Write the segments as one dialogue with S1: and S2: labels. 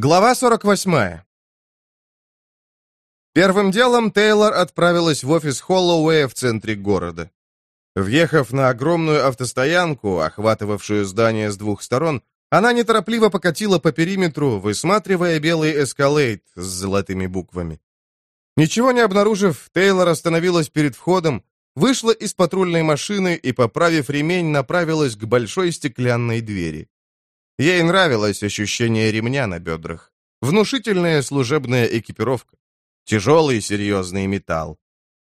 S1: Глава 48. Первым делом Тейлор отправилась в офис Холлоуэя в центре города. Въехав на огромную автостоянку, охватывавшую здание с двух сторон, она неторопливо покатила по периметру, высматривая белый эскалейт с золотыми буквами. Ничего не обнаружив, Тейлор остановилась перед входом, вышла из патрульной машины и, поправив ремень, направилась к большой стеклянной двери. Ей нравилось ощущение ремня на бедрах. Внушительная служебная экипировка. Тяжелый серьезный металл.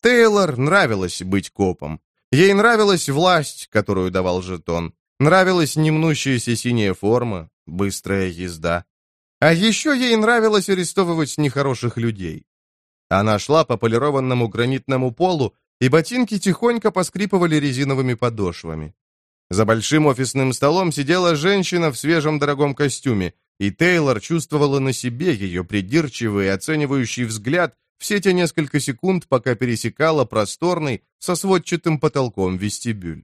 S1: Тейлор нравилось быть копом. Ей нравилась власть, которую давал жетон. Нравилась немнущаяся синяя форма, быстрая езда. А еще ей нравилось арестовывать нехороших людей. Она шла по полированному гранитному полу, и ботинки тихонько поскрипывали резиновыми подошвами. За большим офисным столом сидела женщина в свежем дорогом костюме, и Тейлор чувствовала на себе ее придирчивый оценивающий взгляд все те несколько секунд, пока пересекала просторный со сводчатым потолком вестибюль.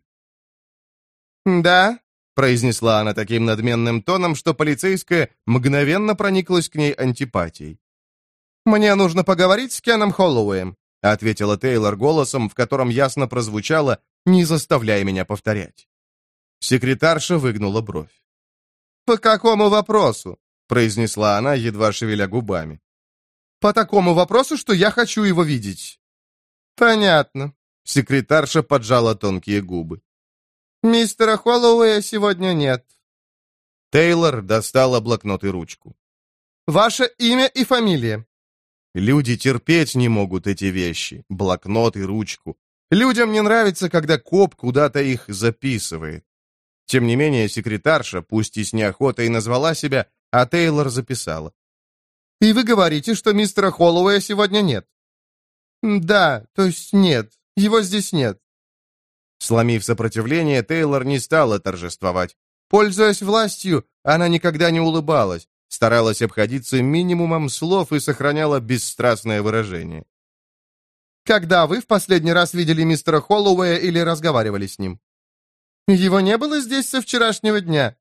S1: «Да», — произнесла она таким надменным тоном, что полицейская мгновенно прониклась к ней антипатией. «Мне нужно поговорить с Кеном Холлоуэем», — ответила Тейлор голосом, в котором ясно прозвучало «не заставляй меня повторять». Секретарша выгнула бровь. «По какому вопросу?» — произнесла она, едва шевеля губами. «По такому вопросу, что я хочу его видеть». «Понятно», — секретарша поджала тонкие губы. «Мистера Холлоуэя сегодня нет». Тейлор достала блокнот и ручку. «Ваше имя и фамилия?» Люди терпеть не могут эти вещи, блокнот и ручку. Людям не нравится, когда коп куда-то их записывает. Тем не менее, секретарша, пусть и с неохотой, назвала себя, а Тейлор записала. «И вы говорите, что мистера Холлоуэя сегодня нет?» «Да, то есть нет. Его здесь нет». Сломив сопротивление, Тейлор не стала торжествовать. Пользуясь властью, она никогда не улыбалась, старалась обходиться минимумом слов и сохраняла бесстрастное выражение. «Когда вы в последний раз видели мистера Холлоуэя или разговаривали с ним?» Его не было здесь со вчерашнего дня.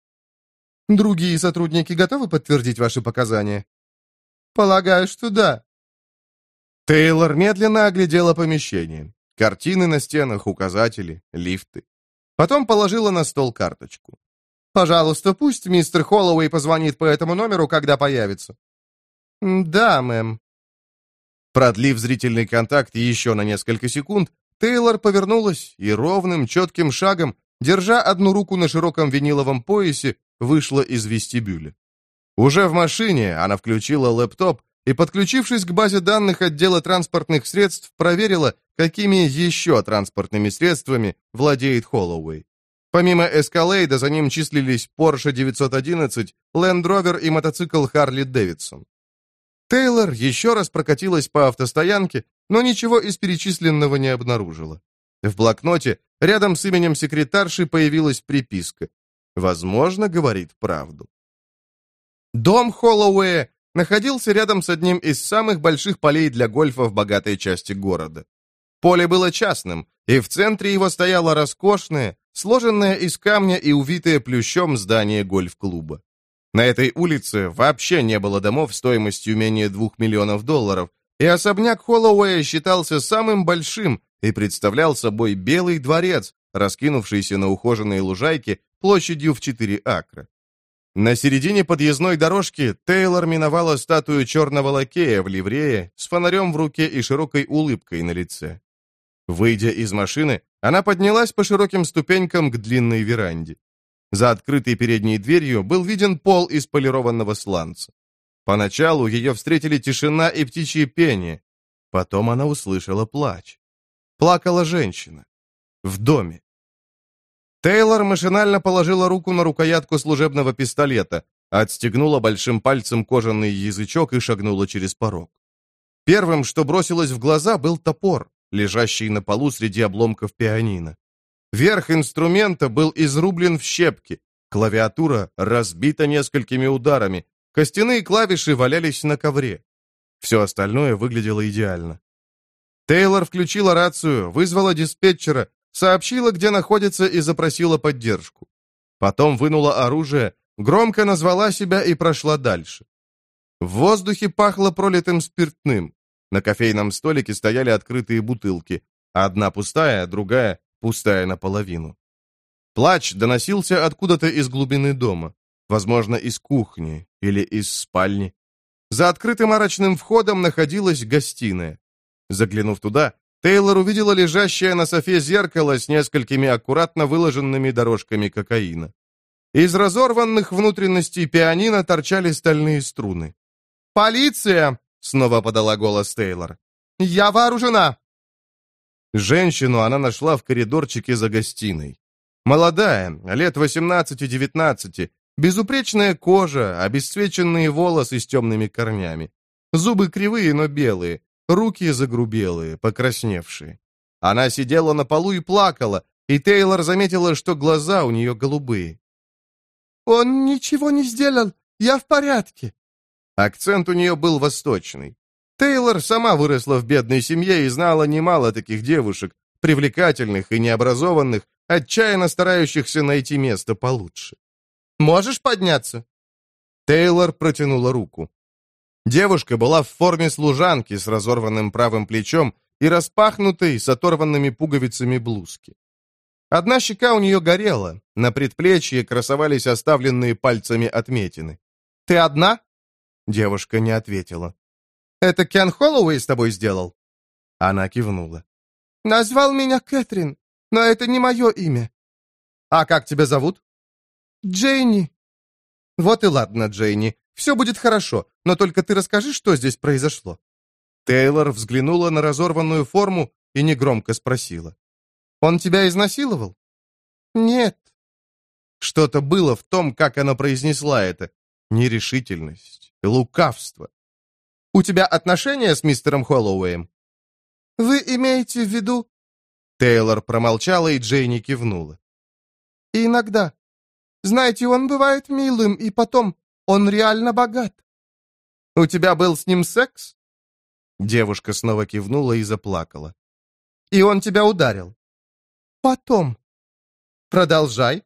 S1: Другие сотрудники готовы подтвердить ваши показания? Полагаю, что да. Тейлор медленно оглядела помещение. Картины на стенах, указатели, лифты. Потом положила на стол карточку. «Пожалуйста, пусть мистер Холлоуэй позвонит по этому номеру, когда появится». «Да, мэм». Продлив зрительный контакт еще на несколько секунд, Тейлор повернулась и ровным, четким шагом держа одну руку на широком виниловом поясе, вышла из вестибюля. Уже в машине она включила лэптоп и, подключившись к базе данных отдела транспортных средств, проверила, какими еще транспортными средствами владеет Холлоуэй. Помимо Эскалейда за ним числились Porsche 911, Land Rover и мотоцикл Харли Дэвидсон. Тейлор еще раз прокатилась по автостоянке, но ничего из перечисленного не обнаружила. В блокноте рядом с именем секретарши появилась приписка. Возможно, говорит правду. Дом Холлоуэя находился рядом с одним из самых больших полей для гольфа в богатой части города. Поле было частным, и в центре его стояло роскошное, сложенное из камня и увитое плющом здание гольф-клуба. На этой улице вообще не было домов стоимостью менее двух миллионов долларов, и особняк Холлоуэя считался самым большим и представлял собой белый дворец, раскинувшийся на ухоженной лужайке площадью в 4 акра. На середине подъездной дорожки Тейлор миновала статую черного лакея в ливрее с фонарем в руке и широкой улыбкой на лице. Выйдя из машины, она поднялась по широким ступенькам к длинной веранде. За открытой передней дверью был виден пол из полированного сланца. Поначалу ее встретили тишина и птичье пение. Потом она услышала плач. Плакала женщина. В доме. Тейлор машинально положила руку на рукоятку служебного пистолета, отстегнула большим пальцем кожаный язычок и шагнула через порог. Первым, что бросилось в глаза, был топор, лежащий на полу среди обломков пианино. Верх инструмента был изрублен в щепки, клавиатура разбита несколькими ударами, Костяные клавиши валялись на ковре. Все остальное выглядело идеально. Тейлор включила рацию, вызвала диспетчера, сообщила, где находится и запросила поддержку. Потом вынула оружие, громко назвала себя и прошла дальше. В воздухе пахло пролитым спиртным. На кофейном столике стояли открытые бутылки. Одна пустая, другая пустая наполовину. Плач доносился откуда-то из глубины дома. Возможно, из кухни или из спальни. За открытым арочным входом находилась гостиная. Заглянув туда, Тейлор увидела лежащее на софе зеркало с несколькими аккуратно выложенными дорожками кокаина. Из разорванных внутренностей пианино торчали стальные струны. «Полиция!» — снова подала голос Тейлор. «Я вооружена!» Женщину она нашла в коридорчике за гостиной. Молодая, лет 18-19, безупречная кожа, обесцвеченные волосы с темными корнями. Зубы кривые, но белые, руки загрубелые, покрасневшие. Она сидела на полу и плакала, и Тейлор заметила, что глаза у нее голубые. «Он ничего не сделал, я в порядке». Акцент у нее был восточный. Тейлор сама выросла в бедной семье и знала немало таких девушек, привлекательных и необразованных, отчаянно старающихся найти место получше. «Можешь подняться?» Тейлор протянула руку. Девушка была в форме служанки с разорванным правым плечом и распахнутой с оторванными пуговицами блузки. Одна щека у нее горела, на предплечье красовались оставленные пальцами отметины. «Ты одна?» Девушка не ответила. «Это Кен Холлоуэй с тобой сделал?» Она кивнула. «Назвал меня Кэтрин, но это не мое имя». «А как тебя зовут?» «Джейни». «Вот и ладно, Джейни. Все будет хорошо, но только ты расскажи, что здесь произошло». Тейлор взглянула на разорванную форму и негромко спросила. «Он тебя изнасиловал?» «Нет». Что-то было в том, как она произнесла это. Нерешительность, лукавство. «У тебя отношения с мистером Холлоуэем?» «Вы имеете в виду...» Тейлор промолчала, и Джейни кивнула. «Иногда. Знаете, он бывает милым, и потом он реально богат». «У тебя был с ним секс?» Девушка снова кивнула и заплакала. «И он тебя ударил?» «Потом». «Продолжай».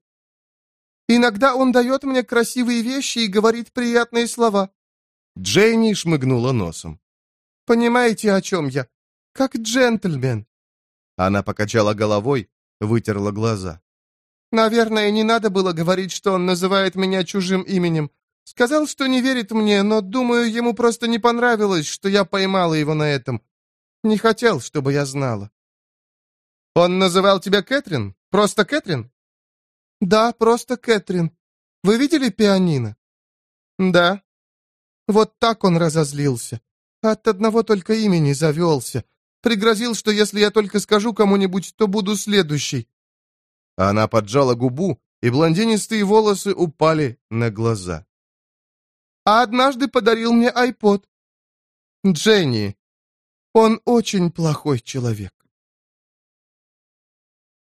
S1: «Иногда он дает мне красивые вещи и говорит приятные слова». Джейни шмыгнула носом. «Понимаете, о чем я? Как джентльмен». Она покачала головой, вытерла глаза. «Наверное, не надо было говорить, что он называет меня чужим именем. Сказал, что не верит мне, но, думаю, ему просто не понравилось, что я поймала его на этом. Не хотел, чтобы я знала». «Он называл тебя Кэтрин? Просто Кэтрин?» «Да, просто Кэтрин. Вы видели пианино?» «Да». Вот так он разозлился. От одного только имени завелся. Пригрозил, что если я только скажу кому-нибудь, то буду следующий. Она поджала губу, и блондинистые волосы упали на глаза. А однажды подарил мне айпод. Дженни. Он очень плохой человек.